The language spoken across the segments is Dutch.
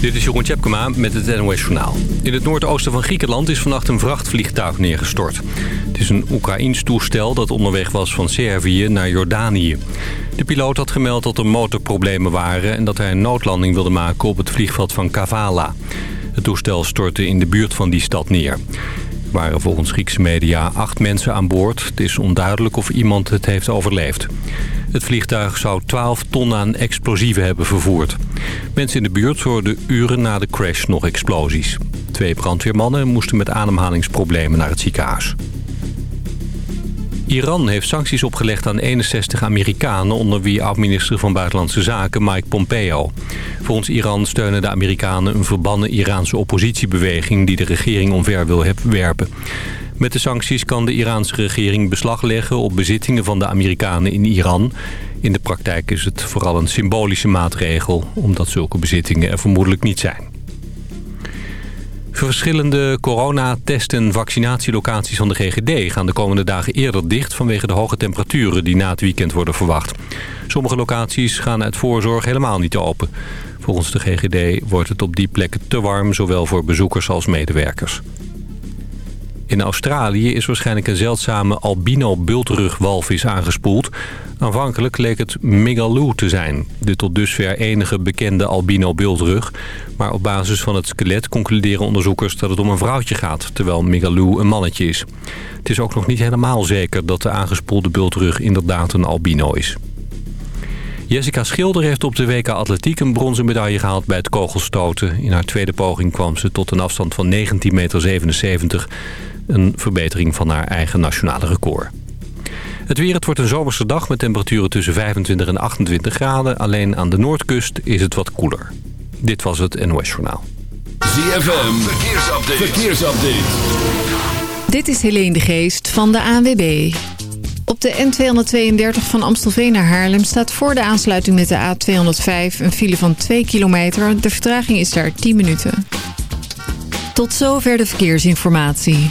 Dit is Jeroen Tjepkema met het NOS Journaal. In het noordoosten van Griekenland is vannacht een vrachtvliegtuig neergestort. Het is een Oekraïns toestel dat onderweg was van Servië naar Jordanië. De piloot had gemeld dat er motorproblemen waren... en dat hij een noodlanding wilde maken op het vliegveld van Kavala. Het toestel stortte in de buurt van die stad neer. Er waren volgens Griekse media acht mensen aan boord. Het is onduidelijk of iemand het heeft overleefd. Het vliegtuig zou 12 ton aan explosieven hebben vervoerd. Mensen in de buurt hoorden uren na de crash nog explosies. Twee brandweermannen moesten met ademhalingsproblemen naar het ziekenhuis. Iran heeft sancties opgelegd aan 61 Amerikanen... onder wie oud-minister van Buitenlandse Zaken Mike Pompeo. Volgens Iran steunen de Amerikanen een verbannen Iraanse oppositiebeweging... die de regering omver wil werpen. Met de sancties kan de Iraanse regering beslag leggen op bezittingen van de Amerikanen in Iran. In de praktijk is het vooral een symbolische maatregel, omdat zulke bezittingen er vermoedelijk niet zijn. Verschillende coronatest- en vaccinatielocaties van de GGD gaan de komende dagen eerder dicht vanwege de hoge temperaturen die na het weekend worden verwacht. Sommige locaties gaan uit voorzorg helemaal niet open. Volgens de GGD wordt het op die plekken te warm, zowel voor bezoekers als medewerkers. In Australië is waarschijnlijk een zeldzame albino-bultrugwalvis aangespoeld. Aanvankelijk leek het Migaloo te zijn, de tot dusver enige bekende albino-bultrug. Maar op basis van het skelet concluderen onderzoekers dat het om een vrouwtje gaat, terwijl Migaloo een mannetje is. Het is ook nog niet helemaal zeker dat de aangespoelde bultrug inderdaad een albino is. Jessica Schilder heeft op de WK Atletiek een bronzen medaille gehaald bij het kogelstoten. In haar tweede poging kwam ze tot een afstand van 19,77 meter. Een verbetering van haar eigen nationale record. Het weer, het wordt een zomerse dag met temperaturen tussen 25 en 28 graden. Alleen aan de noordkust is het wat koeler. Dit was het NOS Journaal. ZFM, verkeersupdate. verkeersupdate. Dit is Helene de Geest van de ANWB. Op de N232 van Amstelveen naar Haarlem staat voor de aansluiting met de A205 een file van 2 kilometer. De vertraging is daar 10 minuten. Tot zover de verkeersinformatie.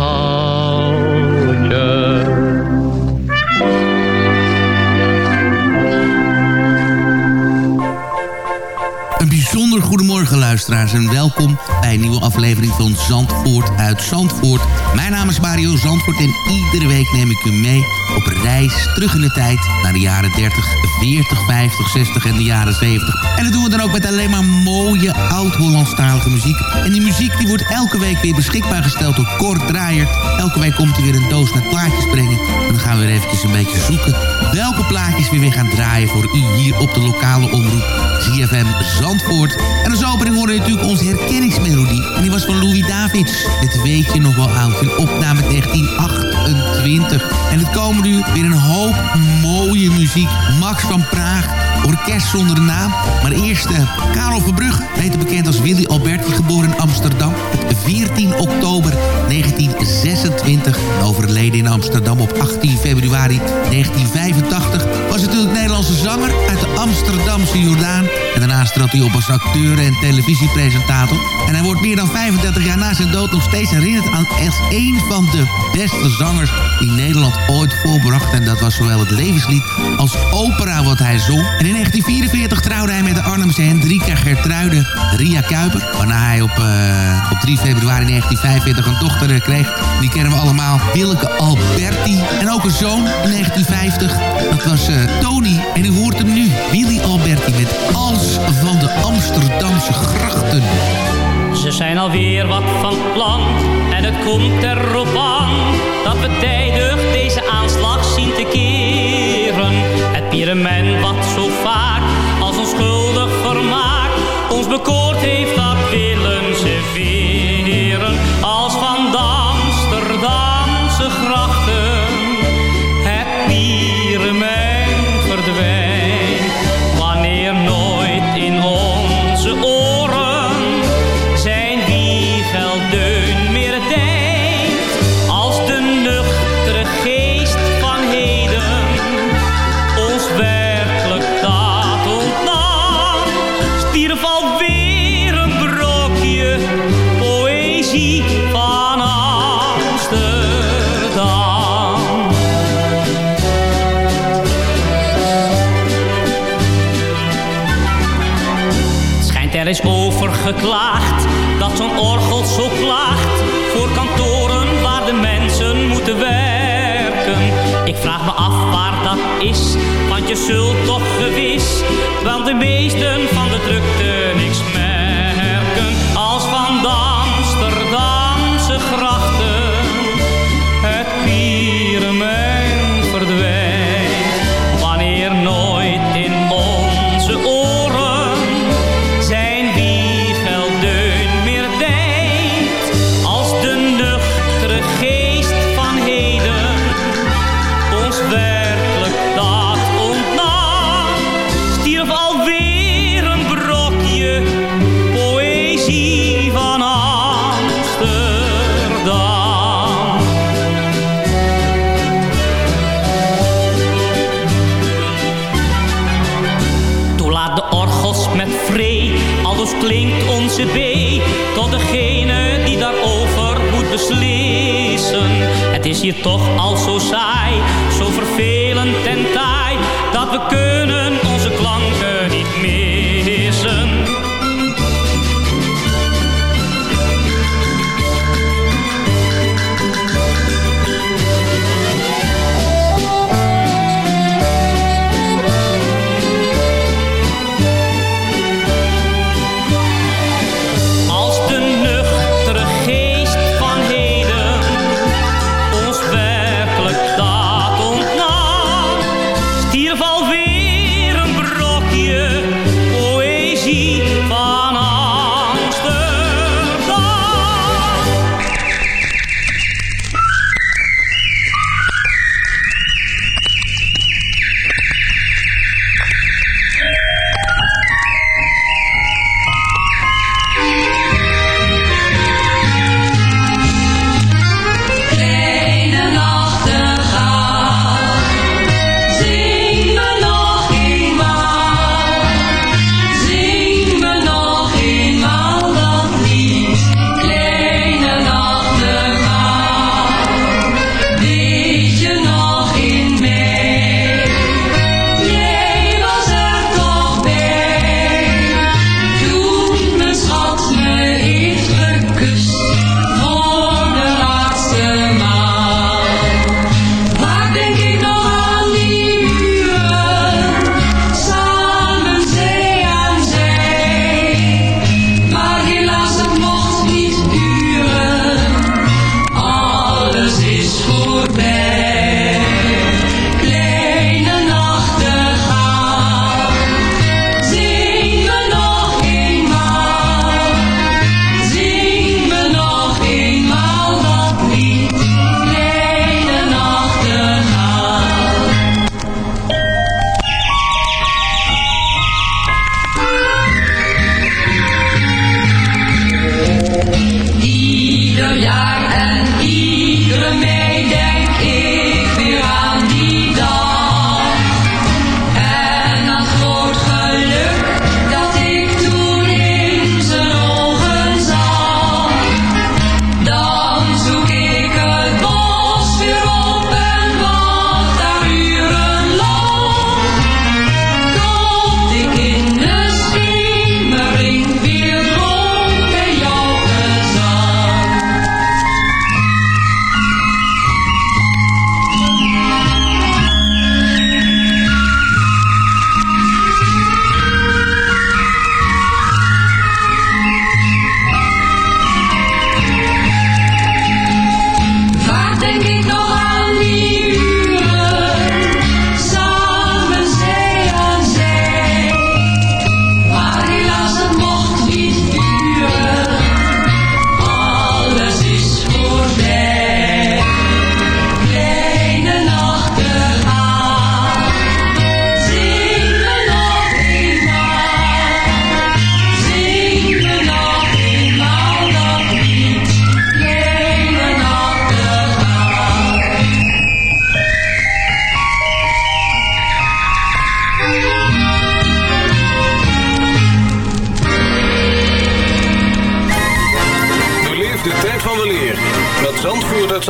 bijzonder goedemorgen luisteraars en welkom bij een nieuwe aflevering van Zandvoort uit Zandvoort. Mijn naam is Mario Zandvoort en iedere week neem ik u mee op reis terug in de tijd naar de jaren 30, 40, 50, 60 en de jaren 70. En dat doen we dan ook met alleen maar mooie oud-Hollandstalige muziek. En die muziek die wordt elke week weer beschikbaar gesteld door Kort Draaier. Elke week komt hij weer een doos met plaatjes brengen. En dan gaan we weer eventjes een beetje zoeken welke plaatjes we weer gaan draaien voor u hier op de lokale omroep ZFM Zandvoort. En als opening hoorde je natuurlijk onze herkenningsmelodie. En die was van Louis Davids. Het weet je nog wel oud. Een opname 1928. En het komen nu weer een hoop mooie muziek. Max van Praag. Orkest zonder de naam. Maar eerst uh, Karel Verbrugge, beter bekend als Willy Alberti, geboren in Amsterdam. Op 14 oktober 1926. En overleden in Amsterdam op 18 februari 1985. Was natuurlijk Nederlandse zanger uit de Amsterdamse Jordaan. En daarnaast trad hij op als acteur en televisiepresentator. En hij wordt meer dan 35 jaar na zijn dood nog steeds herinnerd aan een van de beste zangers die Nederland ooit voorbracht. En dat was zowel het levenslied als opera wat hij zong. En in 1944 trouwde hij met de Arnhemse Hendrika Gertruide Ria Kuiper. Waarna hij op, uh, op 3 februari 1945 een dochter kreeg. Die kennen we allemaal. Willeke Alberti. En ook een zoon in 1950. Dat was uh, Tony. En u hoort hem nu. Willy Alberti met Als van de Amsterdamse grachten. Ze zijn alweer wat van plan en het komt erop aan dat we tijdig deze aanslag zien te keren. Het pyramid wat zo vaak als onschuldig vermaak ons bekoord heeft, de beesten klinkt onze B tot degene die daarover moet beslissen. Het is hier toch al zo saai, zo vervelend en taai, dat we kunnen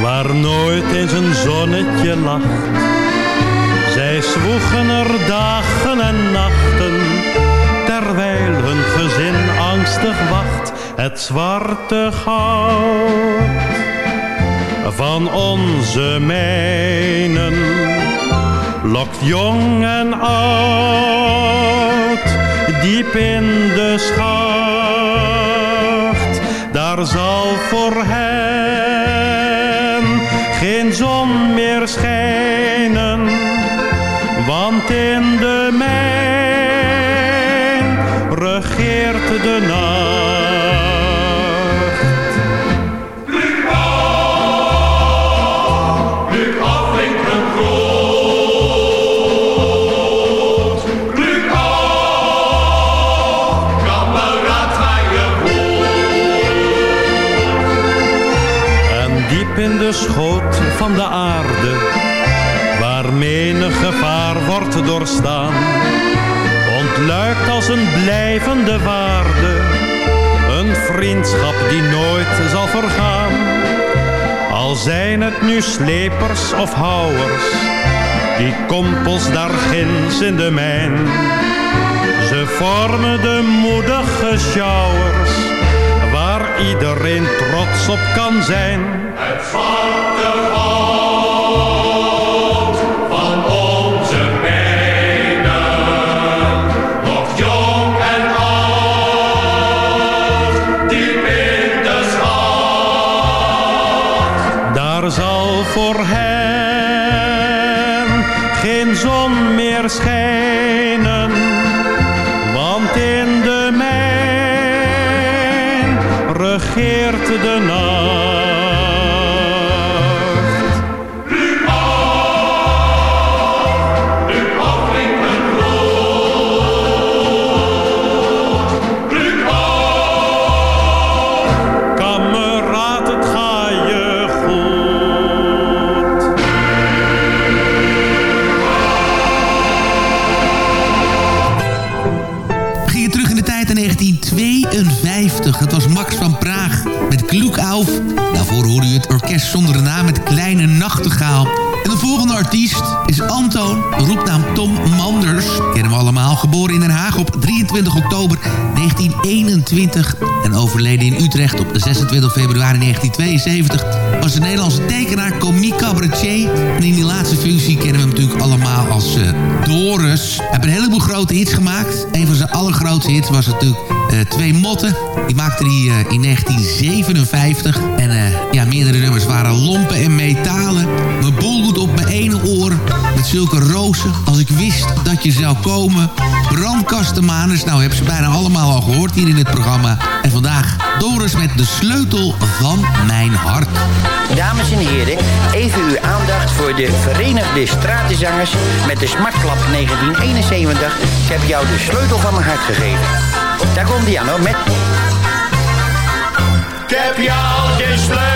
waar nooit eens een zonnetje lacht. Zij zwoegen er dagen en nachten, terwijl hun gezin angstig wacht. Het zwarte goud van onze mijnen lokt jong en oud diep in de schacht. Zal voor hen geen zon meer schijnen, want in de mijn regeert de nacht. Een blijvende waarde, een vriendschap die nooit zal vergaan. Al zijn het nu slepers of houwers, die kompels daar ginds in de mijn. Ze vormen de moedige sjouwers, waar iedereen trots op kan zijn. 20 oktober 1921 en overleden in Utrecht op 26 februari 1972... was de Nederlandse tekenaar, Comique cabaretier. En in die laatste functie kennen we hem natuurlijk allemaal als uh, Doris. Hij heeft een heleboel grote hits gemaakt. Een van zijn allergrootste hits was natuurlijk Twee Motten. Die maakte hij eh, in 1957. En eh, ja, meerdere nummers waren Lompen en Metalen. Mijn bolgoed op mijn ene oor. Met zulke rozen. Als ik wist dat je zou komen. Brandkastenmaners. Nou, hebben ze bijna allemaal al gehoord hier in het programma. En vandaag Doris met de sleutel van mijn hart. Dames en heren, even uw aandacht voor de Verenigde Stratenzangers met de Smartklap 1971. Ik heb jou de sleutel van mijn hart gegeven. Daar komt die aan met... Ik heb jou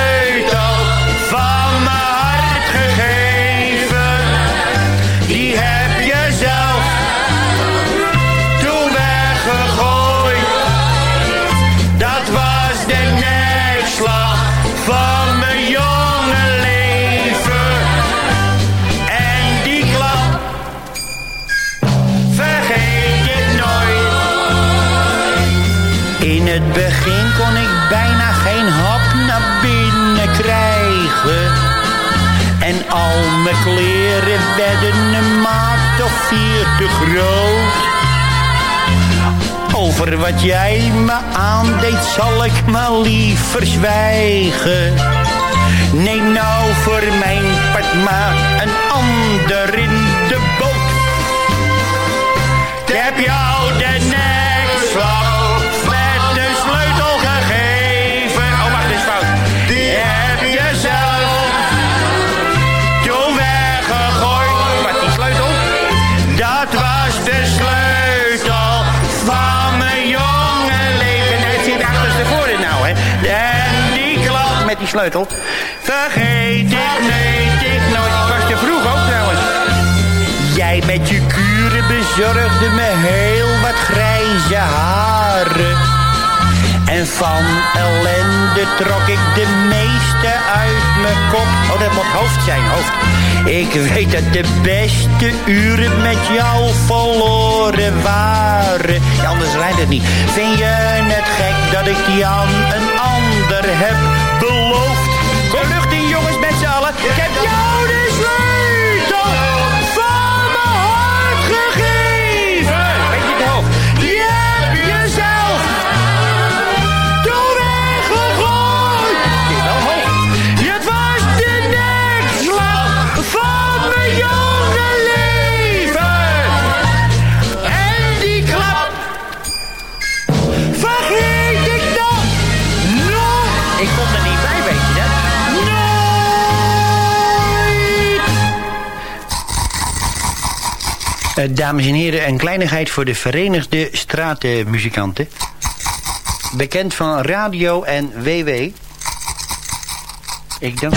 Over wat jij me aandeed zal ik maar liever zwijgen. Neem nou voor mijn part maar een ander in de boot. Heb Vergeet ik, weet ik nooit. Ik was te vroeg ook trouwens. Jij met je kuren bezorgde me heel wat grijze haren. En van ellende trok ik de meeste uit mijn kop. Oh, dat moet hoofd zijn, hoofd. Ik weet dat de beste uren met jou verloren waren. Ja, anders rijdt het niet. Vind je het gek dat ik aan een ander heb met z'n dames en heren, een kleinigheid voor de Verenigde Stratenmuzikanten. Bekend van radio en WW. Ik dank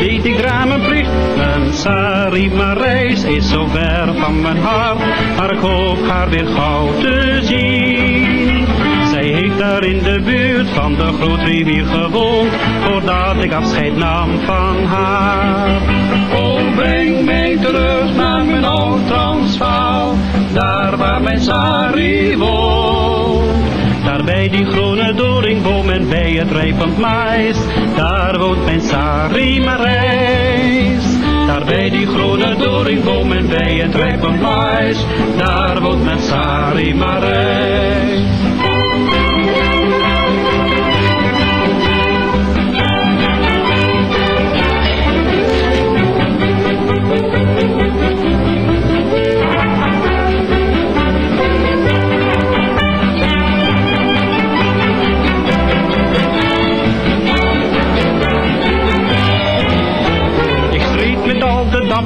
deed ik daar mijn plicht. Mijn Sari Marijs is zo ver van mijn hart, maar ik hoop haar weer gauw te zien. Zij heeft daar in de buurt van de grootrivier gewoond, voordat ik afscheid nam van haar. Oh, breng mij terug naar mijn oud Transvaal, daar waar mijn Sari woont. Daar bij die groene doringboom en bij het rijpend mais, daar woont mijn Sari Marijs. Daar bij die groene doringboom en bij het rijpend mais, daar woont mijn Sari Marijs.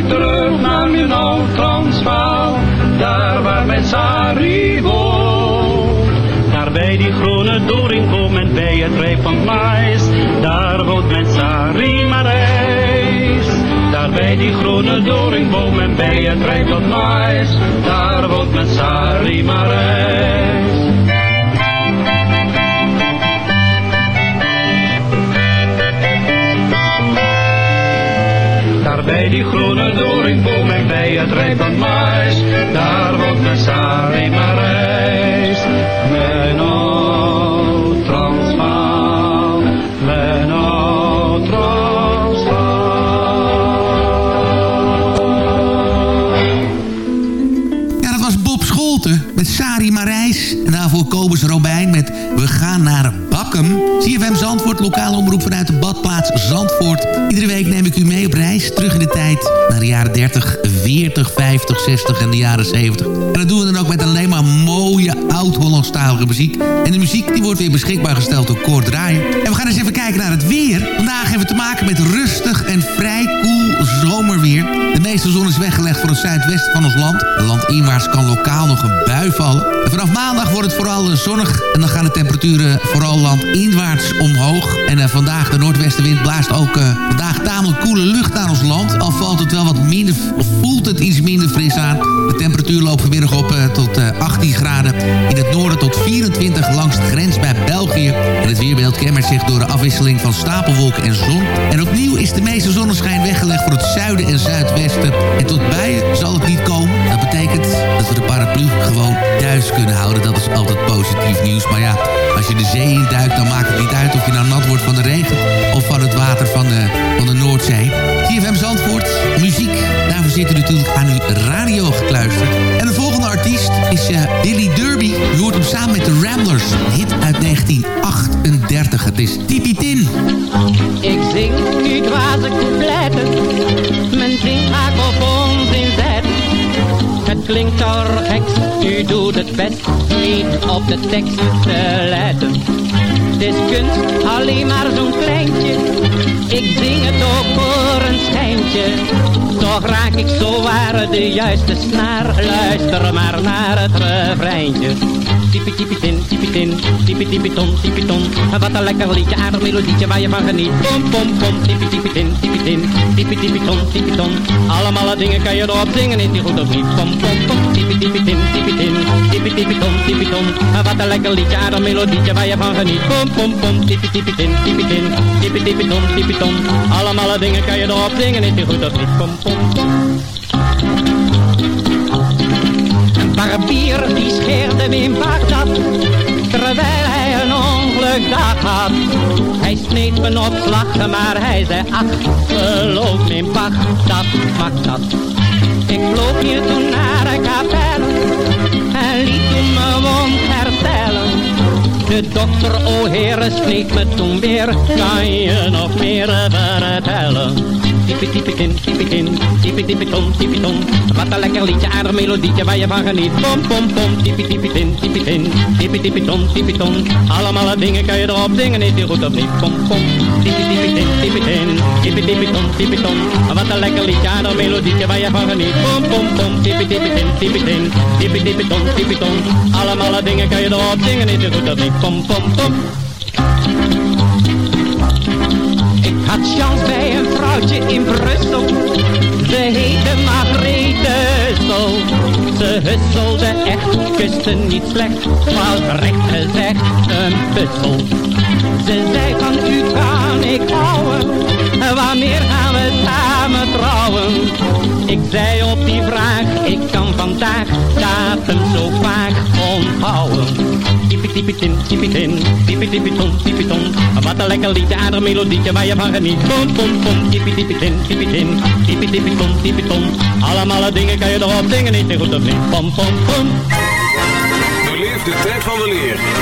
Terug naar mijn oud Transvaal, daar waar mijn Sari woont. Daar bij die groene doringboom en bij het rijp van mais, daar woont mijn Sari Marijs. Daar bij die groene doringboom en bij het rijp van mais, daar woont mijn Sari. Daar lokale omroep vanuit de badplaats Zandvoort. Iedere week neem ik u mee op reis terug in de tijd... naar de jaren 30, 40, 50, 60 en de jaren 70. En dat doen we dan ook met alleen maar mooie oud-Hollandstalige muziek. En de muziek die wordt weer beschikbaar gesteld door Draaier. En we gaan eens even kijken naar het weer. Vandaag hebben we te maken met rustig en vrij zomerweer. De meeste zon is weggelegd voor het zuidwesten van ons land. Landinwaarts kan lokaal nog een bui vallen. En vanaf maandag wordt het vooral zonnig. En dan gaan de temperaturen vooral landinwaarts omhoog. En uh, vandaag de noordwestenwind blaast ook uh, vandaag tamelijk koele lucht naar ons land. Al valt het wel wat minder, of voelt het iets minder fris aan. De temperatuur loopt vanmiddag op tot 18 graden. In het noorden tot 24 langs de grens bij België. En het weerbeeld kenmerkt zich door de afwisseling van stapelwolken en zon. En opnieuw is de meeste zonneschijn weggelegd voor het zuiden en zuidwesten. En tot buien zal het niet komen. Dat betekent dat we de paraplu gewoon thuis kunnen houden. Dat is altijd positief nieuws. Maar ja, als je de zee induikt, dan maakt het niet uit of je nou nat wordt van de regen of van het water van de, van de Noordzee. CFM Zandvoort, muziek. Daarvoor zit u natuurlijk aan uw radio gekluisterd. En de volgende artiest is uh, Billy Derby. U hoort hem samen met de Ramblers. Hit uit 1938. Het is Tipi Tin. Ik zing nu dwaze coupletten. Klinkt u doet het best niet op de tekst te letten. Het is kunst, alleen maar zo'n kleintje. Ik zing het ook voor een schijntje. Toch raak ik zo waar de juiste snaar. Luister maar naar het refreintje. Tipi tipi tin, tipi tin, ton, ton. Wat een lekker liedje, aardig melodietje waar je van geniet. Pom pom pom, tipi tipi tin, tipi tin, tipi tipi ton, tipi ton. Allemaal dingen kan je erop zingen, is die goed of niet? Pom pom pom, tipi tipi tin, tipi tin, tipi tipi ton, tipi ton. Wat een lekker liedje, aardig melodietje waar je van geniet. Pom pom pom, tipi tipi tin, tipi tin, tipi tipi ton, tipi ton. Allemaal dingen kan je erop zingen, is die goed of niet? Pom pom pom. Barbier die scheerde me in Bagdad, terwijl hij een ongelukdag had. Hij sneed me op vlaggen, maar hij zei ach, geloof me in Bagdad, mag dat. Ik vloog hier toen naar de kapel en liet toen mijn wond herstellen. De dokter, o heren, sneed me toen weer. Kan je nog meer vertellen? Type kind, type kind, type, type ton, type ton. Wat een lekker liedje, aardig melodietje waar je van geniet. Pom, pom, pom, type kind, type kind, type, type ton, type ton. Allemaal dingen kan je erop zingen, is die goed of niet? Pom, pom, type kind, type kind, type, type ton, type ton. Wat een lekker liedje, aardig melodietje waar je van geniet. Pom, pom, pom, type kind, type kind, type, type ton, type ton. Allemaal dingen kan je erop zingen, is die goed of niet? Pom, pom, pom. Ik had chance bij een vrouwtje in Brussel. Ze heette zo. Ze husselde echt, kuste niet slecht. Maar recht gezegd een puzzel. Typie typie tin, typie tin, typie typie ton, typie ton. Wat een lekker liedje, aardig melodietje waar je van geniet. Pom pom pom, typie typie tin, typie tin, typie typie ton, typie ton. Allemaal dingen kan je erop zingen, niet te goed of niet. Pom pom pom. De tijd van de leer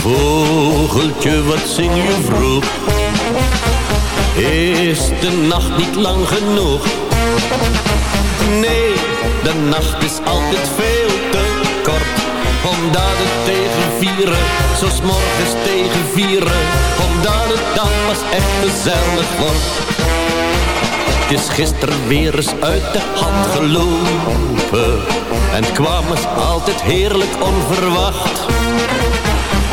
Vogeltje, wat zing je vroeg? Is de nacht niet lang genoeg? Nee, de nacht is altijd veel te kort Omdat het tegen vieren, zoals morgens tegen vieren Omdat het dan pas echt gezellig wordt Het is gisteren weer eens uit de hand gelopen En kwam eens altijd heerlijk onverwacht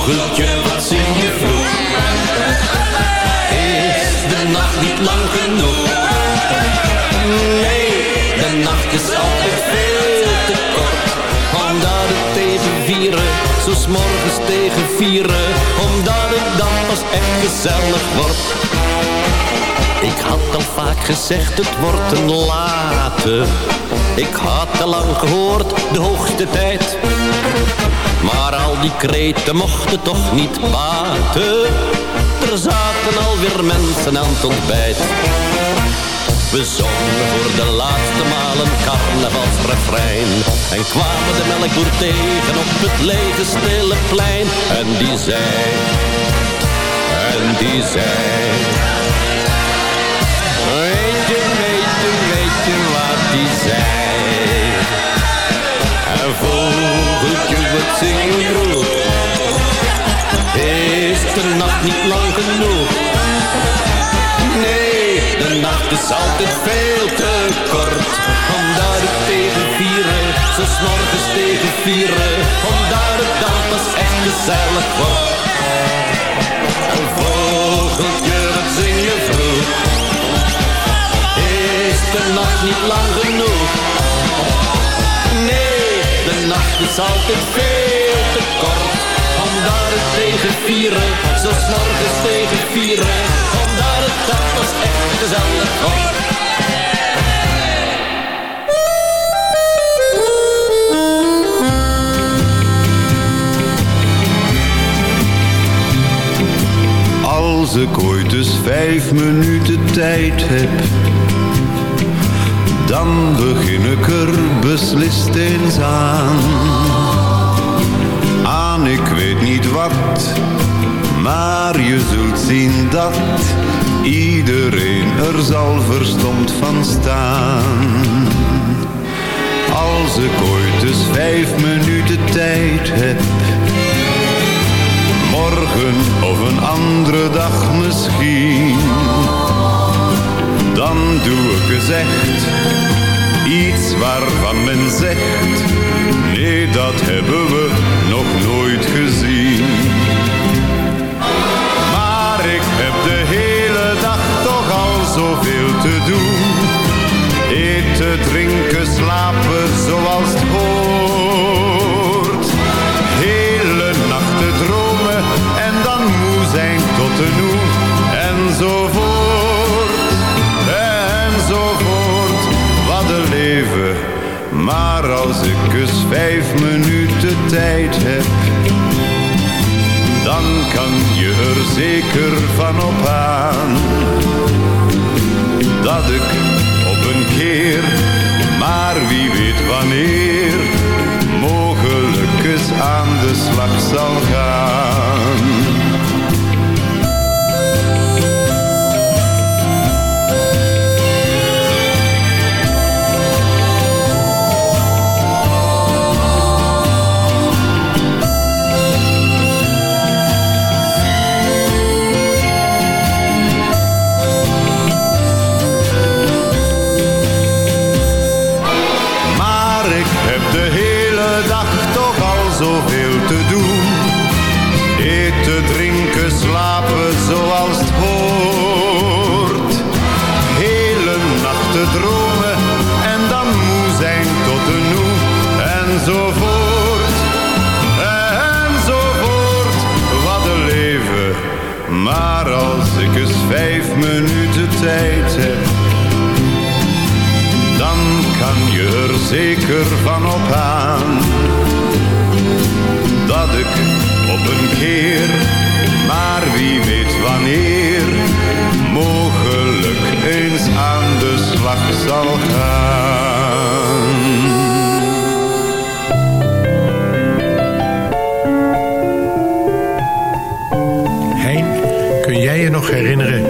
Vogeltje, wat zing je vroeg? Is de nacht niet lang genoeg? Nee, de nacht is altijd veel te kort. Omdat het tegen vieren, zo morgens tegen vieren. Omdat het dan pas echt gezellig wordt. Ik had al vaak gezegd, het wordt een late. Ik had al lang gehoord, de hoogste tijd. Maar al die kreten mochten toch niet baten. Er zaten alweer mensen aan het ontbijt. We zongen voor de laatste maal een carnavalsrefrein. En kwamen de melkboer tegen op het lege stille plein. En die zei, en die zei... Weet je, weet je, weet je wat die zei? En vogeltje, wat zing je? Is de nacht niet lang genoeg? Nee, de nacht is altijd veel te kort. Omdat het tegen vieren, zo morgens tegen vieren. Omdat het dan pas echt gezellig wordt. Een vogeltje, wat zing vroeg? Is de nacht niet lang genoeg? Is altijd veel te kort. Omdat het tegen vieren, zo morgens tegen vieren. Omdat het dat was echt gezellig wordt. Als ik ooit eens vijf minuten tijd heb, dan begin ik er beslist eens aan. Aan ik weet niet wat, maar je zult zien dat iedereen er zal verstomd van staan. Als ik ooit eens vijf minuten tijd heb morgen of een andere dag misschien. Dan doe ik echt iets waarvan men zegt, nee dat hebben we nog nooit gezien. Maar ik heb de hele dag toch al zoveel te doen. Eten, drinken, slapen zoals het hoort. Hele nachten dromen en dan moe zijn tot de noe. Enzovoort, Maar als ik eens vijf minuten tijd heb, dan kan je er zeker van op aan. Dat ik op een keer, maar wie weet wanneer, mogelijk eens aan de slag zal gaan. Er zeker van op aan. Dat ik op een keer, maar wie weet wanneer, mogelijk eens aan de slag zal gaan. Hein, kun jij je nog herinneren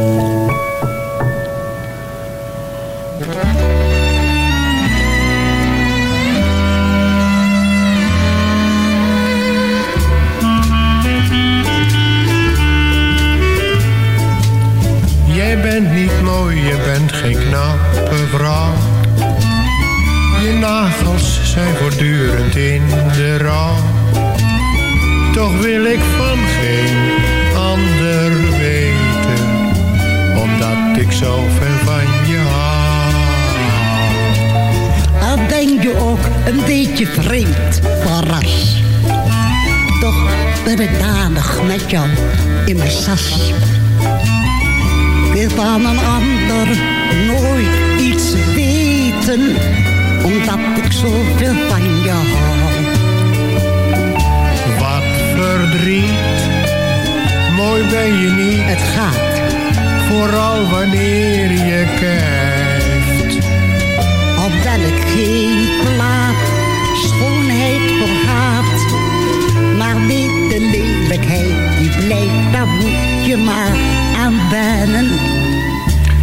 Bent niet mooi, je bent geen knappe vrouw. Je nagels zijn voortdurend in de rouw. Toch wil ik van geen ander weten, omdat ik zo ver van je hou. Al ben je ook een beetje vreemd van. Toch ben ik danig met jou in mijn sas. Van een ander nooit iets weten, omdat ik zoveel van je hou. Wat verdriet, mooi ben je niet. Het gaat, Vooral wanneer je kijkt. al ben ik geen plaat, schoonheid vergaat. Maar weet de lelijkheid, die blijft, daar moet je maar aan wennen.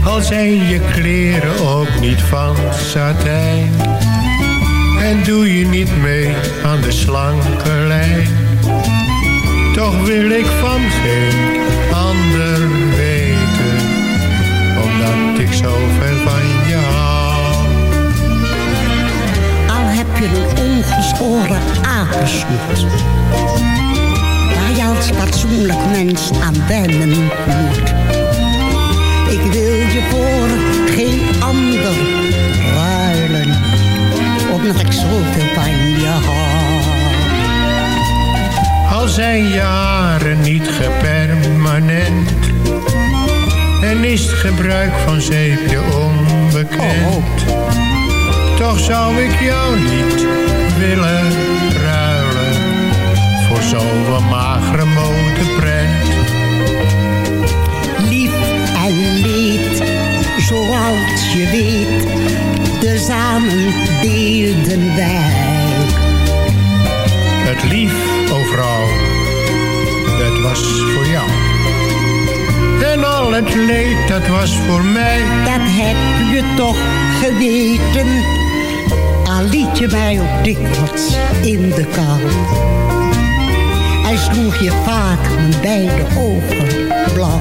Al zijn je kleren ook niet van satijn. En doe je niet mee aan de slanke lijn. Toch wil ik van geen ander weten. Omdat ik zo ver van je hou. Al heb je een ongeschoren apensoet. Waar je als fatsoenlijk mens aan wennen moet. Ik wil je voor geen ander ruilen, omdat ik zoveel van je hou. Al zijn jaren niet gepermanent en is het gebruik van zeepje onbekend. Toch zou ik jou niet willen ruilen voor zo'n magere modeprent. Zoals je weet, tezamen deelden wij. Het lief overal, dat was voor jou. En al het leed, dat was voor mij. Dat heb je toch geweten, al liet je mij ook dikwijls in de kou. En sloeg je vaak mijn beide ogen blauw.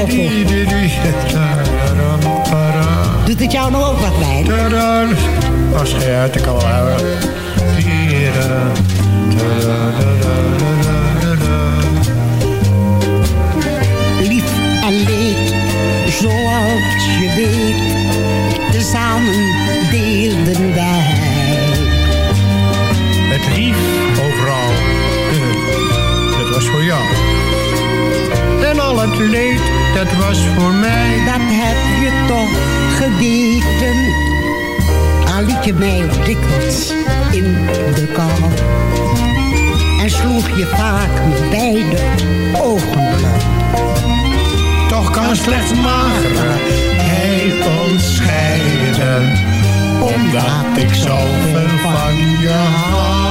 Oude Doet het jou nog ook wat bij? Als je uit de kan houden. Lief en leed, zoals je weet, tezamen deelden wij. Dat was voor mij. Dat heb je toch geweten, al liet je mij dikwijls in de kou. En sloeg je vaak met beide ogen. Toch kan slechts magere hij ons scheiden, omdat ik zoveel van je hou.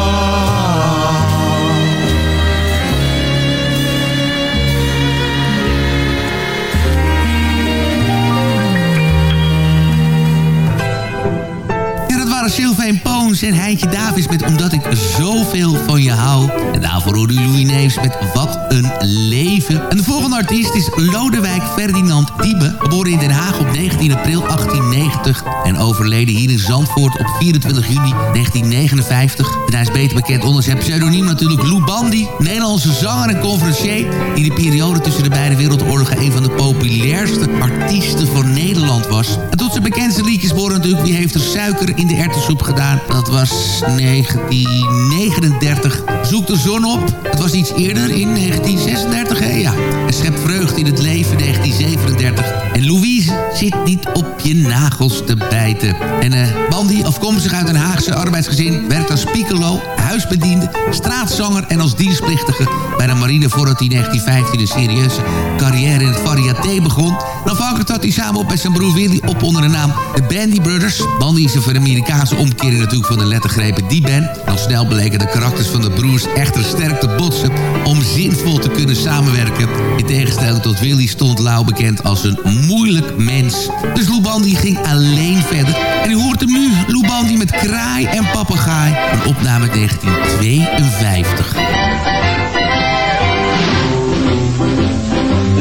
Sylvain Poons en Heintje Davis met Omdat ik zoveel van je hou. En daarvoor hoorde Louis Neefs met Wat een leven. En de volgende artiest is Lodewijk Ferdinand Diebe. Geboren in Den Haag op 19 april 1890. En overleden hier in Zandvoort op 24 juni 1959. En hij is beter bekend onder zijn pseudoniem natuurlijk Lou Bandy. Nederlandse zanger en conferencier. Die de periode tussen de beide wereldoorlogen een van de populairste artiesten van Nederland was. Tot zijn bekendste liedjes natuurlijk Wie heeft er suiker in de erwtensoep gedaan. Dat was 1939. Zoek de zon op. Het was iets eerder in 1936, hè? Ja. En schep vreugde in het leven 1937. En Louise zit niet op je nagels te bijten. En eh Bandy, afkomstig uit een Haagse arbeidsgezin, werkt als piccolo, huisbediende, straatzanger en als dienstplichtige bij de marine voordat hij in 1915 een serieuze carrière in het variété begon. En afhankelijk trad hij samen op met zijn broer Willy op onder de naam de Bandy Brothers. Bandy is een Amerikaanse omkering natuurlijk van de lettergrepen die band. En al snel bleken de karakters van de broers echter sterk te botsen om zinvol te kunnen samenwerken. In tegenstelling tot Willy stond Lau bekend als een moeilijk mens. Dus Lou Bandy ging alleen verder. En u hoort hem nu, Lou Bandy met Kraai en Papegaai. Een opname uit 1952.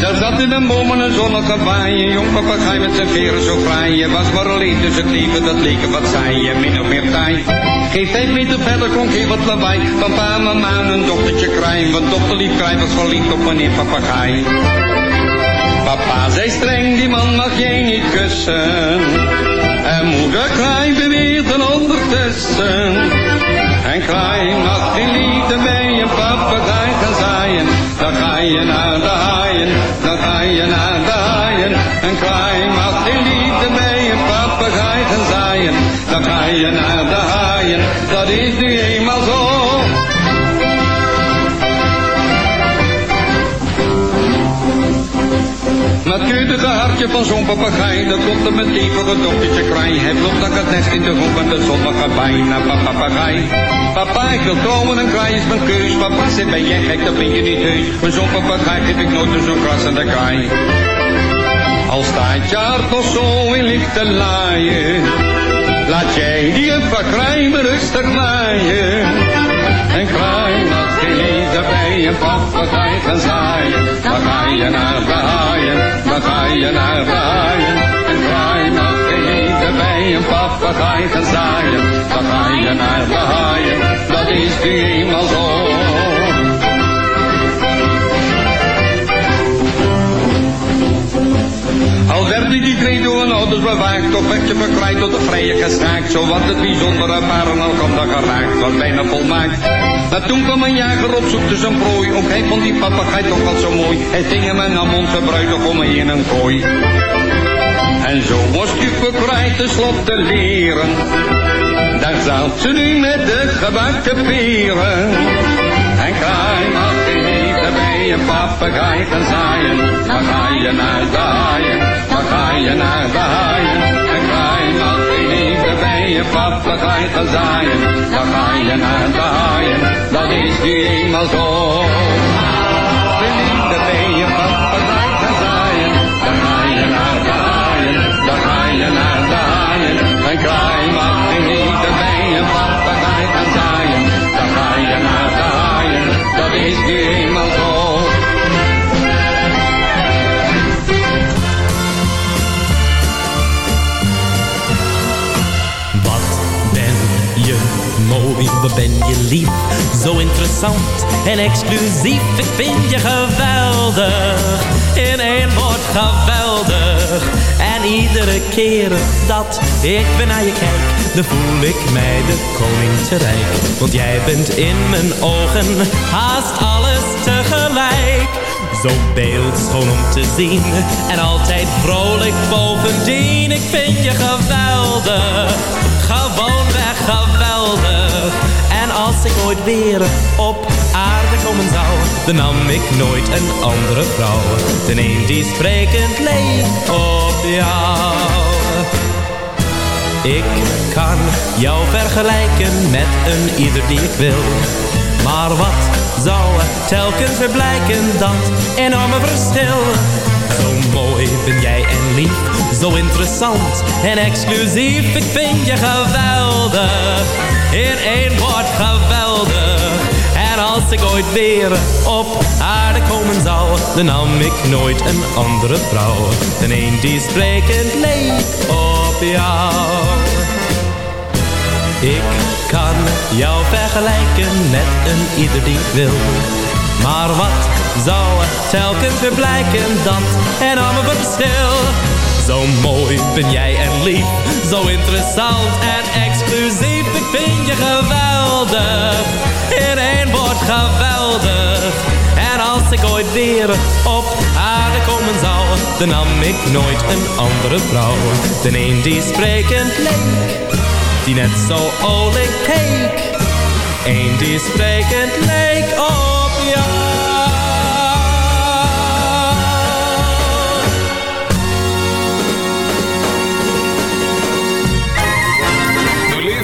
Daar zat in de bomen een zonnige baai, een jong papegaai met zijn veren zo fraai. Je was maar alleen, dus het lieve dat leek wat saai, je min of meer taai. Geen vijf meter verder klonk heel wat lawaai, van pa, mama en een dochtertje kraai. Want dochter lief kraai was verliefd op meneer papegaai. Papa zei streng, die man mag jij niet kussen. En moeder kraai beweerde ondertussen. En kraai mag geen liefde bij een papegaai gaan zaaien. Dan ga je naar de haaien, dan ga je naar de haaien. En kraai mag geen liefde bij een papegaai gaan zaaien. Dan ga je naar de haaien, dat is nu eenmaal zo. Dat keurige hartje van zo'n papegaai, dat komt er met even een dochtertje kraai. Hij vloog dan het nest in de hoek en de zon nog bijna papegaai. Papa, ik wil komen en kraai is mijn keus. Papa, zit ben jij gek, dat vind je niet heus. Maar zo'n papegaai geef ik nooit zo'n kras aan de kraai. Al staat je hart nog zo in lichte laaien. Laat jij die een kraai rustig naaien. En kraai geen bij een gaan zaaien. Dan ga je naar de haaien, dan ga je naar de haaien. En kraai mag een je naar dat is nu eenmaal zo. Al werden die twee door een ouders bewaakt, toch werd je verkleid tot de vrije gestaakt. Zo wat het bijzondere paren al kan dat geraakt, was bijna volmaakt. Maar toen kwam een jager op zoek een prooi, ook hij vond die papegaai toch wel zo mooi. Hij ging hem en nam onze bruidegom in een kooi. En zo moest je verkrijt tenslotte leren. Daar zat ze nu met de gebakken peren. En kraai eten bij een papegaai gaan zaaien. Dan ga je naar de haaien, dan ga je naar de haaien. En kraai mag eten bij een papegaai gaan zaaien. Dan ga je naar de haaien, dat is nu eenmaal zo. Beliefde bij een papegaai gaan zaaien. Dan ga je naar de haaien, dan ga je naar de haaien. En kraai mag eten bij een papegaai is nu eenmaal mooi, wat ben je lief. Zo interessant en exclusief. Ik vind je geweldig, in één woord geweldig. En iedere keer dat ik weer naar je kijk, dan voel ik mij de koning te rijk. Want jij bent in mijn ogen haast alles tegelijk. Zo beeldschoon om te zien en altijd vrolijk bovendien. Ik vind je geweldig, gewoonweg geweldig. Als ik ooit weer op aarde komen zou, dan nam ik nooit een andere vrouw. Ten een die sprekend leek op jou. Ik kan jou vergelijken met een ieder die ik wil. Maar wat zou telkens weer blijken, dat enorme verschil? Zo mooi ben jij en lief, zo interessant en exclusief. Ik vind je geweldig, in één woord geweldig. En als ik ooit weer op aarde komen zou, dan nam ik nooit een andere vrouw. Dan een die sprekend leek op jou. Ik kan jou vergelijken met een ieder die wil. Maar wat zou er telkens weer blijken, dat enorme verschil. Zo mooi ben jij en lief, zo interessant en exclusief. Ik vind je geweldig, in één woord geweldig. En als ik ooit weer op aarde komen zou, dan nam ik nooit een andere vrouw. Dan een die sprekend leek die net zo olijk keek. Eén die sprekend leek op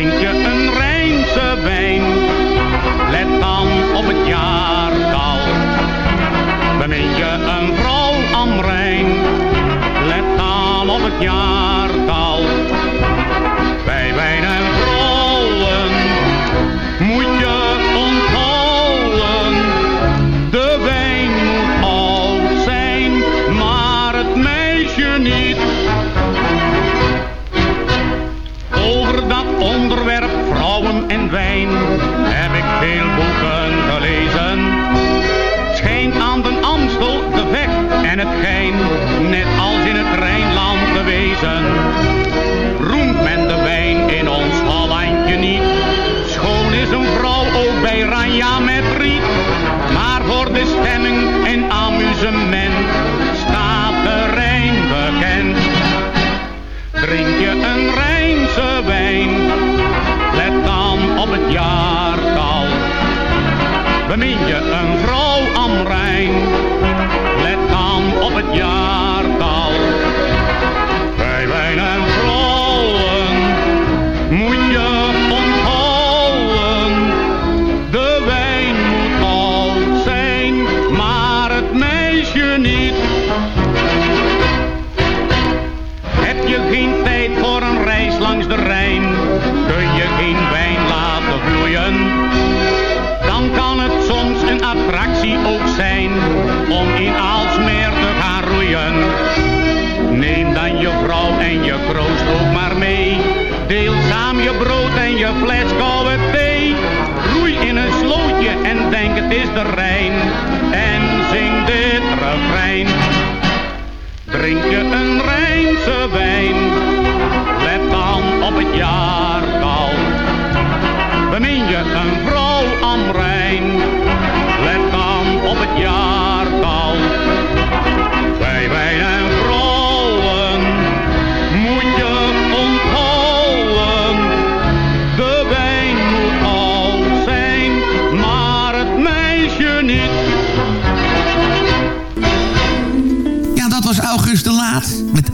drink je een Rijnse wijn. Let dan op het jaartal. Bemin je een vrouw aan Rijn, let dan op het jaar. min je een vrouw am Rijn. Let dan op het jaar.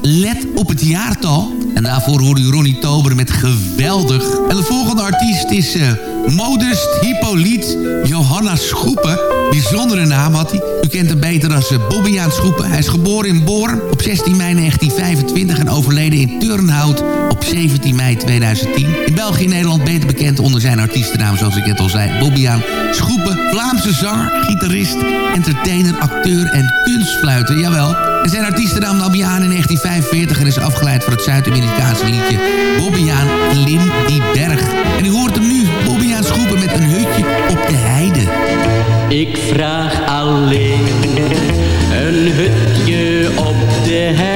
Let op het jaartal. En daarvoor hoorde u Ronnie Tober met Geweldig. En de volgende artiest is uh, Modest Hippolyte Schoepen. Bijzondere naam had hij. U kent hem beter als eh, Bobbejaans Schoepen. Hij is geboren in Born op 16 mei 1925 en overleden in Turnhout op 17 mei 2010. In België en Nederland beter bekend onder zijn artiestennaam, zoals ik net al zei. Bobbejaans Schoepen, Vlaamse zanger, gitarist, entertainer, acteur en kunstfluiter. Jawel. En zijn artiestennaam nam hij aan in 1945 en is afgeleid voor het Zuid-Amerikaanse liedje Bobbejaans Lim die Berg. En u hoort hem nu Ik vraag alleen een hutje op de hei.